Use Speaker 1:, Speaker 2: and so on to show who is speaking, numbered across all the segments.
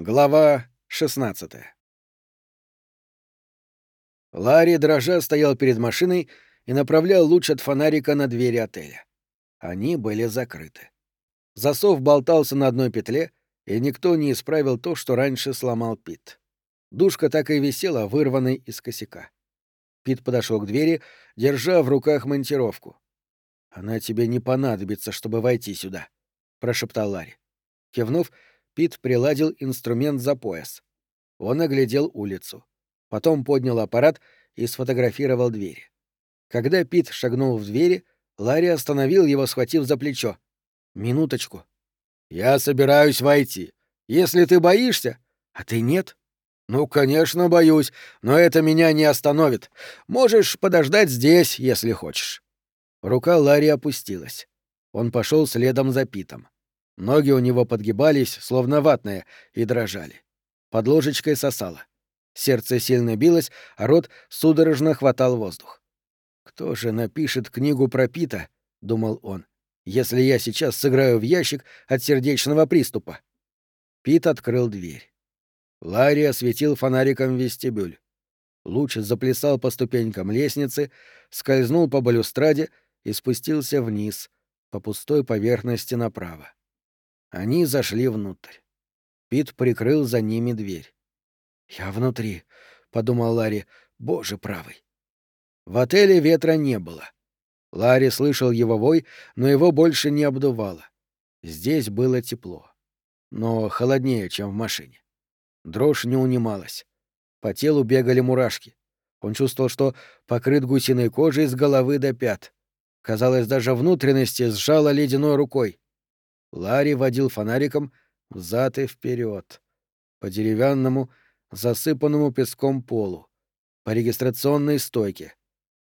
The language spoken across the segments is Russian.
Speaker 1: Глава 16 Ларри дрожа стоял перед машиной и направлял луч от фонарика на двери отеля. Они были закрыты. Засов болтался на одной петле, и никто не исправил то, что раньше сломал Пит. Душка так и висела, вырванной из косяка. Пит подошел к двери, держа в руках монтировку. «Она тебе не понадобится, чтобы войти сюда», — прошептал Ларри. Кивнув, Пит приладил инструмент за пояс. Он оглядел улицу. Потом поднял аппарат и сфотографировал двери. Когда Пит шагнул в двери, Ларри остановил его, схватив за плечо. «Минуточку». «Я собираюсь войти. Если ты боишься...» «А ты нет?» «Ну, конечно, боюсь, но это меня не остановит. Можешь подождать здесь, если хочешь». Рука Ларри опустилась. Он пошел следом за Питом. Ноги у него подгибались, словно ватные, и дрожали. Под ложечкой сосало. Сердце сильно билось, а рот судорожно хватал воздух. «Кто же напишет книгу про Пита?» — думал он. «Если я сейчас сыграю в ящик от сердечного приступа». Пит открыл дверь. Ларри осветил фонариком вестибюль. Луч заплясал по ступенькам лестницы, скользнул по балюстраде и спустился вниз, по пустой поверхности направо. Они зашли внутрь. Пит прикрыл за ними дверь. «Я внутри», — подумал Ларри, — «боже правый». В отеле ветра не было. Ларри слышал его вой, но его больше не обдувало. Здесь было тепло. Но холоднее, чем в машине. Дрожь не унималась. По телу бегали мурашки. Он чувствовал, что покрыт гусиной кожей с головы до пят. Казалось, даже внутренности сжало ледяной рукой. Ларри водил фонариком взад и вперед, по деревянному, засыпанному песком полу, по регистрационной стойке,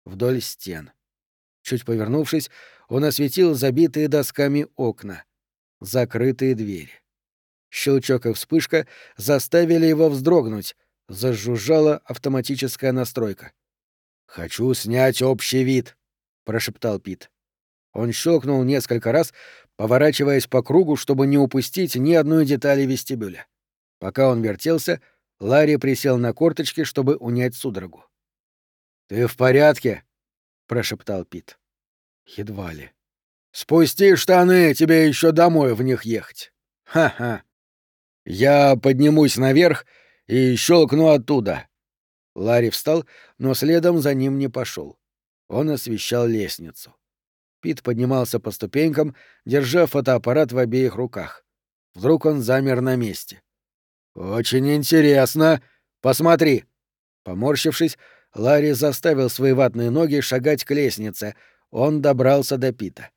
Speaker 1: вдоль стен. Чуть повернувшись, он осветил забитые досками окна, закрытые двери. Щелчок и вспышка заставили его вздрогнуть, зажужжала автоматическая настройка. «Хочу снять общий вид», — прошептал Пит. Он щелкнул несколько раз, поворачиваясь по кругу, чтобы не упустить ни одной детали вестибюля. Пока он вертелся, Ларри присел на корточки, чтобы унять судорогу. «Ты в порядке?» — прошептал Пит. «Едва ли». «Спусти штаны, тебе еще домой в них ехать». «Ха-ха». «Я поднимусь наверх и щелкну оттуда». Ларри встал, но следом за ним не пошел. Он освещал лестницу. Пит поднимался по ступенькам, держа фотоаппарат в обеих руках. Вдруг он замер на месте. «Очень интересно. Посмотри!» Поморщившись, Ларри заставил свои ватные ноги шагать к лестнице. Он добрался до Пита.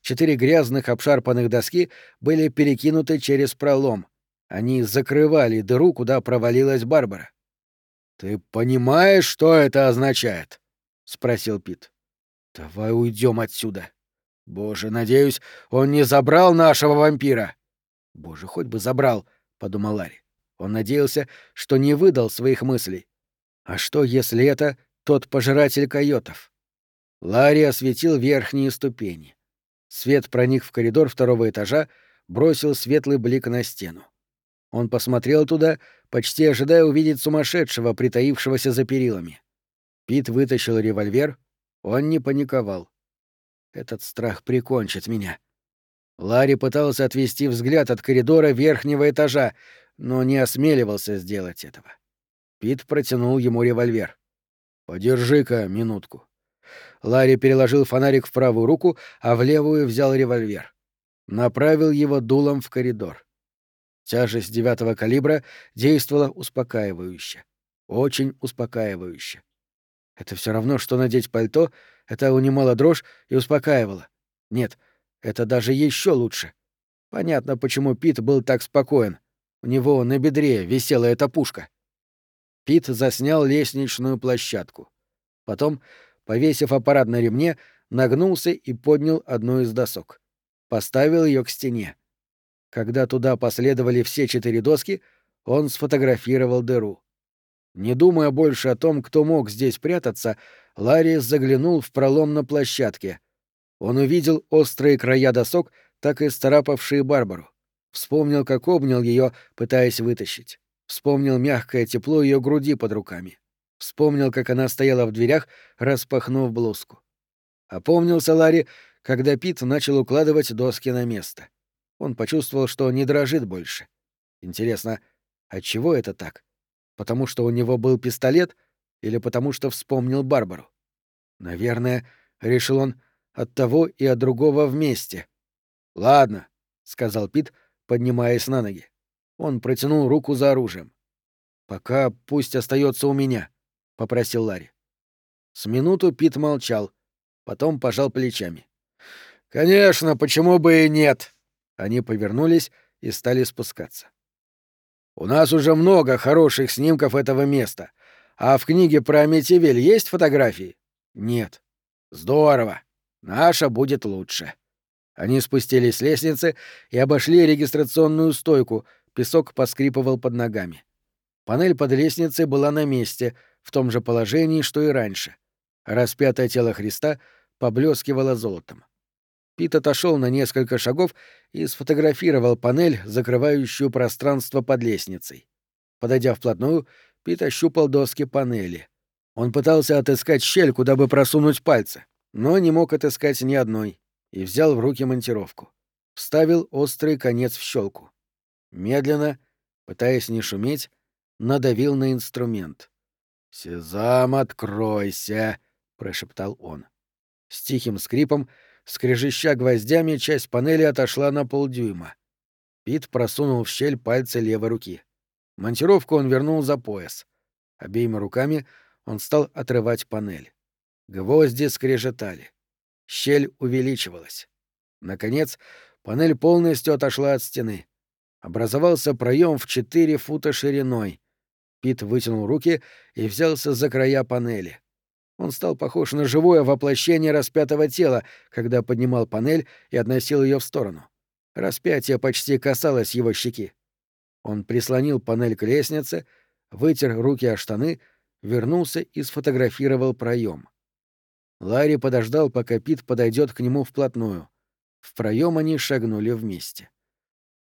Speaker 1: Четыре грязных обшарпанных доски были перекинуты через пролом. Они закрывали дыру, куда провалилась Барбара. «Ты понимаешь, что это означает?» — спросил Пит. Давай уйдем отсюда. Боже, надеюсь, он не забрал нашего вампира. Боже, хоть бы забрал, подумал Ларри. Он надеялся, что не выдал своих мыслей. А что, если это тот пожиратель койотов? Ларри осветил верхние ступени. Свет проник в коридор второго этажа, бросил светлый блик на стену. Он посмотрел туда, почти ожидая увидеть сумасшедшего, притаившегося за перилами. Пит вытащил револьвер, он не паниковал. Этот страх прикончит меня. Ларри пытался отвести взгляд от коридора верхнего этажа, но не осмеливался сделать этого. Пит протянул ему револьвер. «Подержи-ка минутку». Ларри переложил фонарик в правую руку, а в левую взял револьвер. Направил его дулом в коридор. Тяжесть девятого калибра действовала успокаивающе. Очень успокаивающе. Это все равно, что надеть пальто, это унимало дрожь и успокаивало. Нет, это даже еще лучше. Понятно, почему Пит был так спокоен. У него на бедре висела эта пушка. Пит заснял лестничную площадку. Потом, повесив аппарат на ремне, нагнулся и поднял одну из досок. Поставил ее к стене. Когда туда последовали все четыре доски, он сфотографировал дыру. Не думая больше о том, кто мог здесь прятаться, Ларри заглянул в пролом на площадке. Он увидел острые края досок, так и старапавшие Барбару. Вспомнил, как обнял ее, пытаясь вытащить. Вспомнил мягкое тепло ее груди под руками. Вспомнил, как она стояла в дверях, распахнув блузку. Опомнился Ларри, когда Пит начал укладывать доски на место. Он почувствовал, что не дрожит больше. Интересно, отчего это так? Потому что у него был пистолет или потому что вспомнил Барбару? Наверное, решил он, от того и от другого вместе. Ладно, сказал Пит, поднимаясь на ноги. Он протянул руку за оружием. Пока пусть остается у меня, попросил Ларри. С минуту Пит молчал, потом пожал плечами. Конечно, почему бы и нет? Они повернулись и стали спускаться. У нас уже много хороших снимков этого места. А в книге про Метивель есть фотографии? Нет. Здорово. Наша будет лучше. Они спустились с лестницы и обошли регистрационную стойку, песок поскрипывал под ногами. Панель под лестницей была на месте, в том же положении, что и раньше. Распятое тело Христа поблескивало золотом. Пит отошел на несколько шагов и сфотографировал панель, закрывающую пространство под лестницей. Подойдя вплотную, Пит ощупал доски панели. Он пытался отыскать щель, куда бы просунуть пальцы, но не мог отыскать ни одной, и взял в руки монтировку. Вставил острый конец в щелку. Медленно, пытаясь не шуметь, надавил на инструмент. «Сезам, откройся!» — прошептал он. С тихим скрипом, скрежеща гвоздями, часть панели отошла на полдюйма. Пит просунул в щель пальцы левой руки. Монтировку он вернул за пояс. Обеими руками он стал отрывать панель. Гвозди скрежетали. Щель увеличивалась. Наконец, панель полностью отошла от стены. Образовался проем в четыре фута шириной. Пит вытянул руки и взялся за края панели. Он стал похож на живое воплощение распятого тела, когда поднимал панель и относил ее в сторону. Распятие почти касалось его щеки. Он прислонил панель к лестнице, вытер руки о штаны, вернулся и сфотографировал проем. Ларри подождал, пока Пит подойдет к нему вплотную. В проем они шагнули вместе.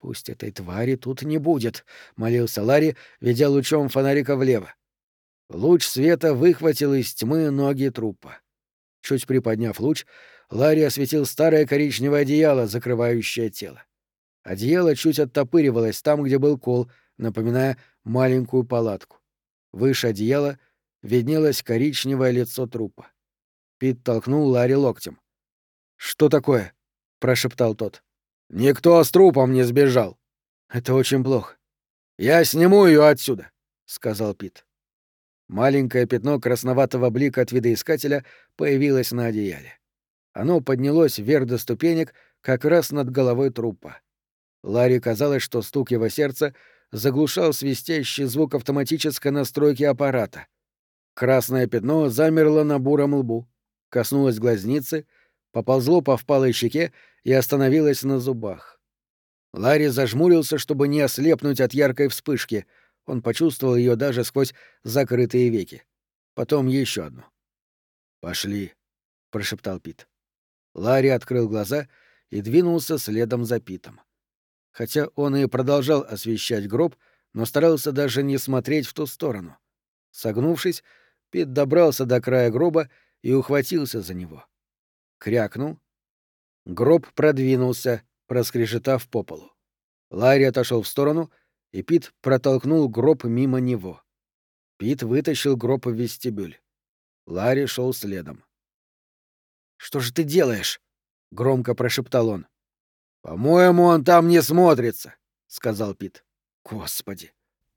Speaker 1: «Пусть этой твари тут не будет», — молился Ларри, ведя лучом фонарика влево. Луч света выхватил из тьмы ноги трупа. Чуть приподняв луч, Ларри осветил старое коричневое одеяло, закрывающее тело. Одеяло чуть оттопыривалось там, где был кол, напоминая маленькую палатку. Выше одеяла виднелось коричневое лицо трупа. Пит толкнул Ларри локтем. «Что такое?» — прошептал тот. «Никто с трупом не сбежал». «Это очень плохо». «Я сниму ее отсюда», — сказал Пит. Маленькое пятно красноватого блика от видоискателя появилось на одеяле. Оно поднялось вверх до ступенек, как раз над головой трупа. Ларри казалось, что стук его сердца заглушал свистящий звук автоматической настройки аппарата. Красное пятно замерло на буром лбу, коснулось глазницы, поползло по впалой щеке и остановилось на зубах. Ларри зажмурился, чтобы не ослепнуть от яркой вспышки — он почувствовал ее даже сквозь закрытые веки. Потом еще одну. «Пошли», — прошептал Пит. Ларри открыл глаза и двинулся следом за Питом. Хотя он и продолжал освещать гроб, но старался даже не смотреть в ту сторону. Согнувшись, Пит добрался до края гроба и ухватился за него. Крякнул. Гроб продвинулся, проскрежетав по полу. Ларри отошел в сторону и Пит протолкнул гроб мимо него. Пит вытащил гроб в вестибюль. Ларри шел следом. «Что же ты делаешь?» — громко прошептал он. «По-моему, он там не смотрится», — сказал Пит. «Господи!»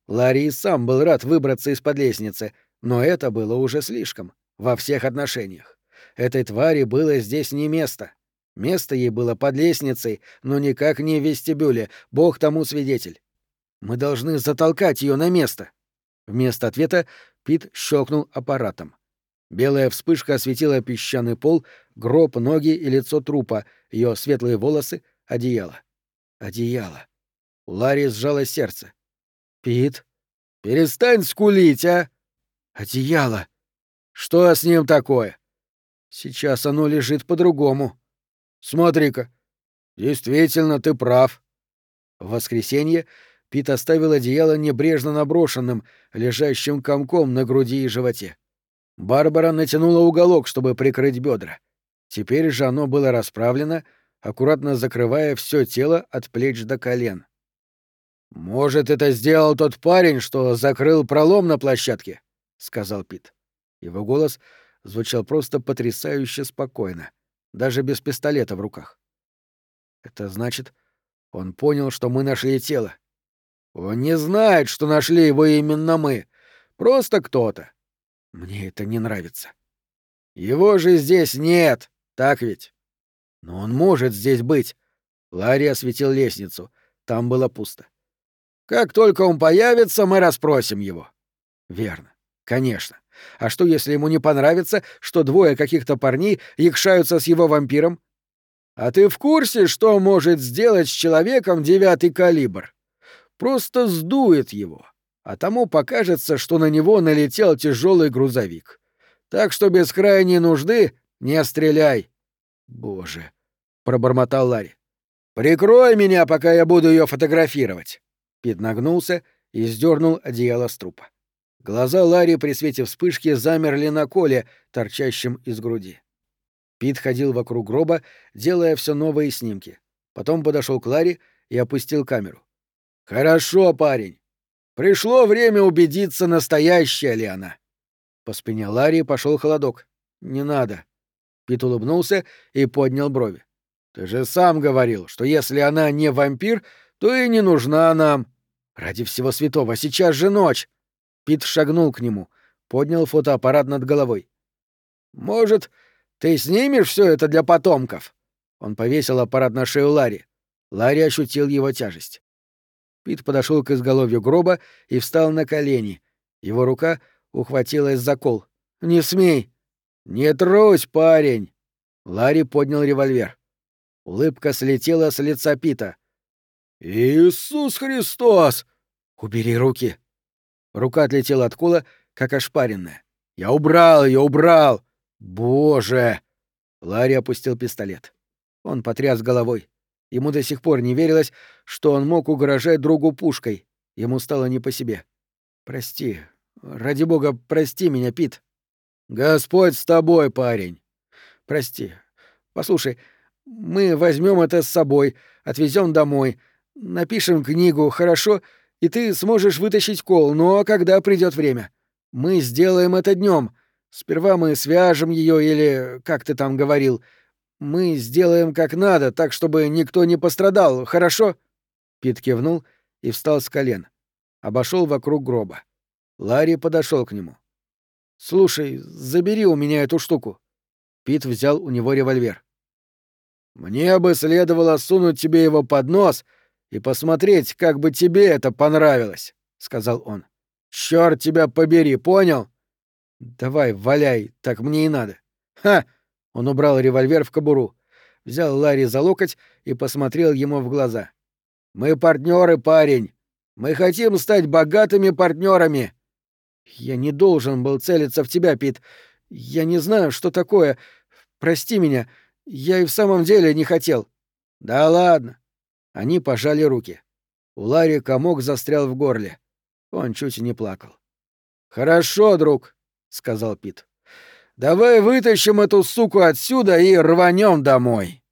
Speaker 1: Ларри сам был рад выбраться из-под лестницы, но это было уже слишком, во всех отношениях. Этой твари было здесь не место. Место ей было под лестницей, но никак не в вестибюле, бог тому свидетель. Мы должны затолкать ее на место. Вместо ответа Пит щелкнул аппаратом. Белая вспышка осветила песчаный пол, гроб, ноги и лицо трупа, ее светлые волосы, одеяло. Одеяло. У Ларри сжало сердце. «Пит, перестань скулить, а!» «Одеяло!» «Что с ним такое?» «Сейчас оно лежит по-другому». «Смотри-ка, действительно, ты прав. В воскресенье Пит оставил одеяло небрежно наброшенным, лежащим комком на груди и животе. Барбара натянула уголок, чтобы прикрыть бедра. Теперь же оно было расправлено, аккуратно закрывая все тело от плеч до колен. «Может, это сделал тот парень, что закрыл пролом на площадке?» — сказал Пит. Его голос звучал просто потрясающе спокойно, даже без пистолета в руках. «Это значит, он понял, что мы нашли тело. Он не знает, что нашли его именно мы. Просто кто-то. Мне это не нравится. Его же здесь нет, так ведь? Но он может здесь быть. Ларри осветил лестницу. Там было пусто. Как только он появится, мы расспросим его. Верно. Конечно. А что, если ему не понравится, что двое каких-то парней якшаются с его вампиром? А ты в курсе, что может сделать с человеком девятый калибр? Просто сдует его, а тому покажется, что на него налетел тяжелый грузовик. Так что без крайней нужды не стреляй. Боже, пробормотал Ларри. Прикрой меня, пока я буду ее фотографировать. Пит нагнулся и сдернул одеяло с трупа. Глаза Ларри при свете вспышки замерли на коле, торчащем из груди. Пит ходил вокруг гроба, делая все новые снимки. Потом подошел к Ларри и опустил камеру. «Хорошо, парень. Пришло время убедиться, настоящая ли она». По спине Ларри пошел холодок. «Не надо». Пит улыбнулся и поднял брови. «Ты же сам говорил, что если она не вампир, то и не нужна нам. Ради всего святого, сейчас же ночь!» Пит шагнул к нему, поднял фотоаппарат над головой. «Может, ты снимешь все это для потомков?» Он повесил аппарат на шею Ларри. Ларри ощутил его тяжесть. Пит подошел к изголовью гроба и встал на колени. Его рука ухватилась за кол. «Не смей!» «Не трусь, парень!» Ларри поднял револьвер. Улыбка слетела с лица Пита. «Иисус Христос!» «Убери руки!» Рука отлетела от кола, как ошпаренная. «Я убрал ее, убрал!» «Боже!» Ларри опустил пистолет. Он потряс головой. Ему до сих пор не верилось, что он мог угрожать другу пушкой. Ему стало не по себе. «Прости. Ради бога, прости меня, Пит». «Господь с тобой, парень». «Прости. Послушай, мы возьмем это с собой, отвезем домой, напишем книгу, хорошо, и ты сможешь вытащить кол, но когда придет время. Мы сделаем это днем. Сперва мы свяжем ее или, как ты там говорил, мы сделаем как надо, так, чтобы никто не пострадал, хорошо?» Пит кивнул и встал с колен. Обошел вокруг гроба. Ларри подошел к нему. «Слушай, забери у меня эту штуку». Пит взял у него револьвер. «Мне бы следовало сунуть тебе его под нос и посмотреть, как бы тебе это понравилось», — сказал он. «Чёрт тебя побери, понял?» «Давай, валяй, так мне и надо». «Ха!» — он убрал револьвер в кобуру, взял Ларри за локоть и посмотрел ему в глаза. «Мы партнеры, парень. Мы хотим стать богатыми партнерами. «Я не должен был целиться в тебя, Пит. Я не знаю, что такое. Прости меня. Я и в самом деле не хотел». «Да ладно». Они пожали руки. У Ларри комок застрял в горле. Он чуть не плакал. «Хорошо, друг», — сказал Пит. «Давай вытащим эту суку отсюда и рванем домой».